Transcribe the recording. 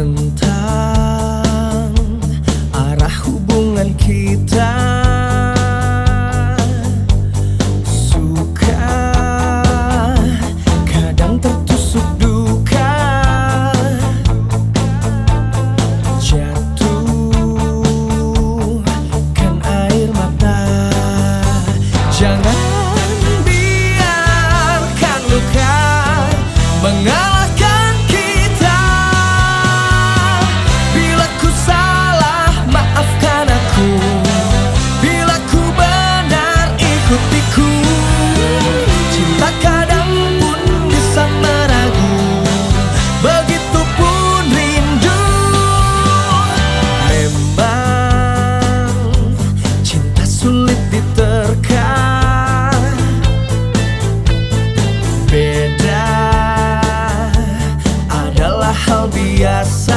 and días